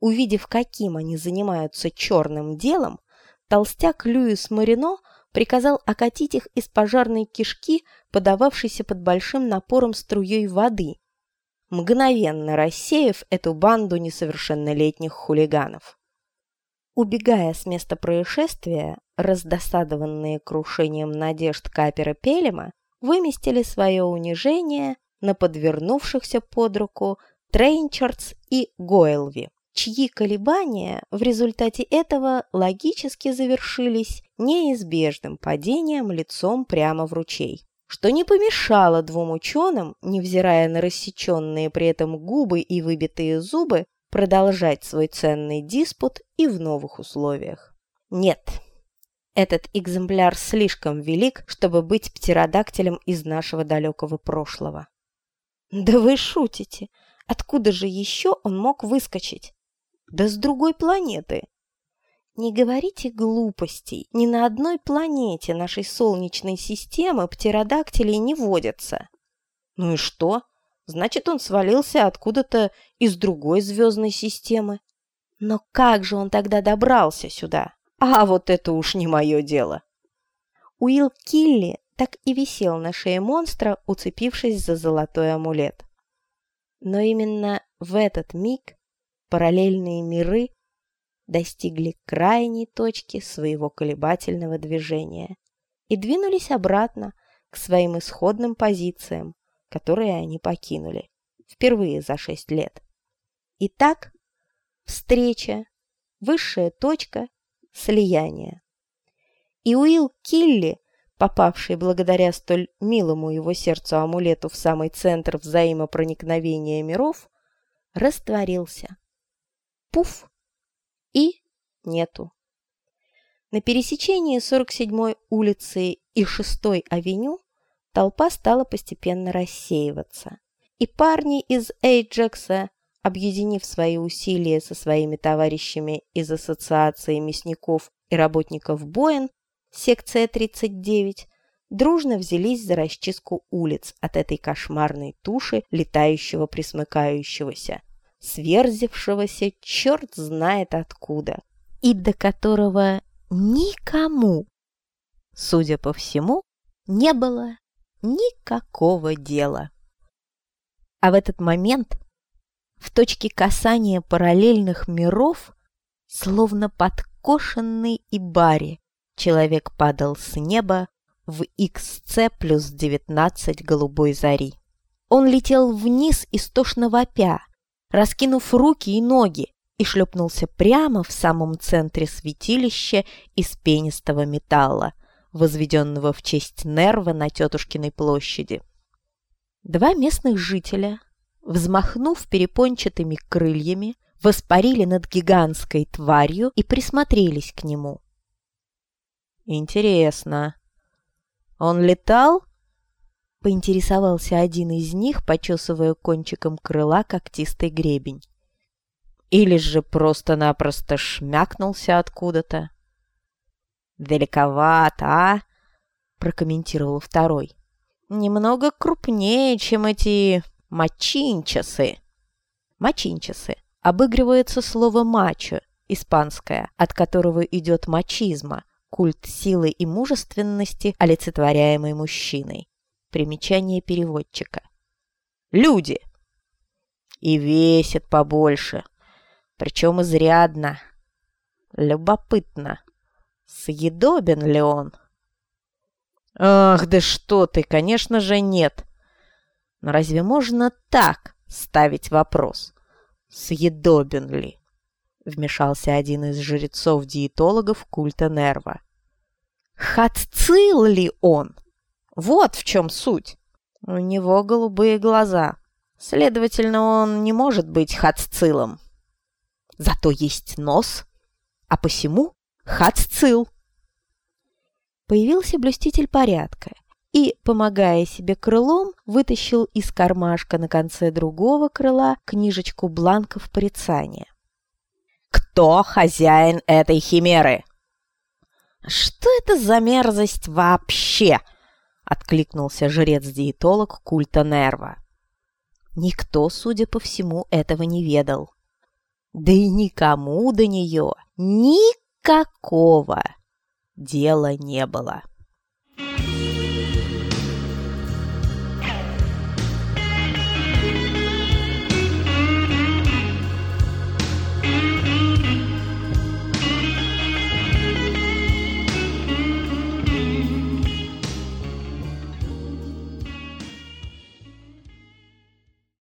Увидев, каким они занимаются черным делом, толстяк Люис Марино приказал окатить их из пожарной кишки, подававшейся под большим напором струей воды, мгновенно рассеяв эту банду несовершеннолетних хулиганов. Убегая с места происшествия, раздосадованные крушением надежд Капера Пелема выместили свое унижение на подвернувшихся под руку Трейнчардс и Гойлви, чьи колебания в результате этого логически завершились неизбежным падением лицом прямо в ручей, что не помешало двум ученым, невзирая на рассеченные при этом губы и выбитые зубы, продолжать свой ценный диспут и в новых условиях. Нет, этот экземпляр слишком велик, чтобы быть птеродактилем из нашего далекого прошлого. Да вы шутите! Откуда же еще он мог выскочить? Да с другой планеты. Не говорите глупостей. Ни на одной планете нашей Солнечной системы птеродактилей не водятся. Ну и что? Значит, он свалился откуда-то из другой звездной системы. Но как же он тогда добрался сюда? А вот это уж не мое дело. Уилл Килли так и висел на шее монстра, уцепившись за золотой амулет. Но именно в этот миг параллельные миры достигли крайней точки своего колебательного движения и двинулись обратно к своим исходным позициям, которые они покинули впервые за шесть лет. Итак, встреча, высшая точка, слияние. И Уилл Килли – попавший благодаря столь милому его сердцу амулету в самый центр взаимопроникновения миров, растворился. Пуф! И нету. На пересечении 47-й улицы и 6-й авеню толпа стала постепенно рассеиваться. И парни из Эйджекса, объединив свои усилия со своими товарищами из Ассоциации мясников и работников Боин, секция 39, дружно взялись за расчистку улиц от этой кошмарной туши летающего присмыкающегося, сверзившегося черт знает откуда, и до которого никому, судя по всему, не было никакого дела. А в этот момент в точке касания параллельных миров, словно подкошенный и баре, человек падал с неба в XC плюс 19 голубой зари. Он летел вниз истошно вопя, раскинув руки и ноги, и шлепнулся прямо в самом центре святилища из пенистого металла, возведенного в честь Нерва на Тетушкиной площади. Два местных жителя, взмахнув перепончатыми крыльями, воспарили над гигантской тварью и присмотрелись к нему. Интересно. Он летал? Поинтересовался один из них, почесывая кончиком крыла когтистый гребень. Или же просто-напросто шмякнулся откуда-то. «Великоват, а?» — прокомментировал второй. «Немного крупнее, чем эти мачинчасы». Мачинчасы обыгрывается слово «мачо», испанское, от которого идет мачизма, культ силы и мужественности, олицетворяемый мужчиной. Примечание переводчика. Люди! И весит побольше, причем изрядно. Любопытно, съедобен ли он? Ах, да что ты, конечно же нет. Но разве можно так ставить вопрос? Съедобен ли? вмешался один из жрецов-диетологов культа Нерва. Хатцил ли он? Вот в чем суть. У него голубые глаза. Следовательно, он не может быть хатцилом. Зато есть нос, а посему хатцил. Появился блюститель порядка и, помогая себе крылом, вытащил из кармашка на конце другого крыла книжечку бланков порицания. Кто хозяин этой химеры? Что это за мерзость вообще? Откликнулся жрец-диетолог культа Нерва. Никто, судя по всему, этого не ведал. Да и никому до нее никакого дела не было.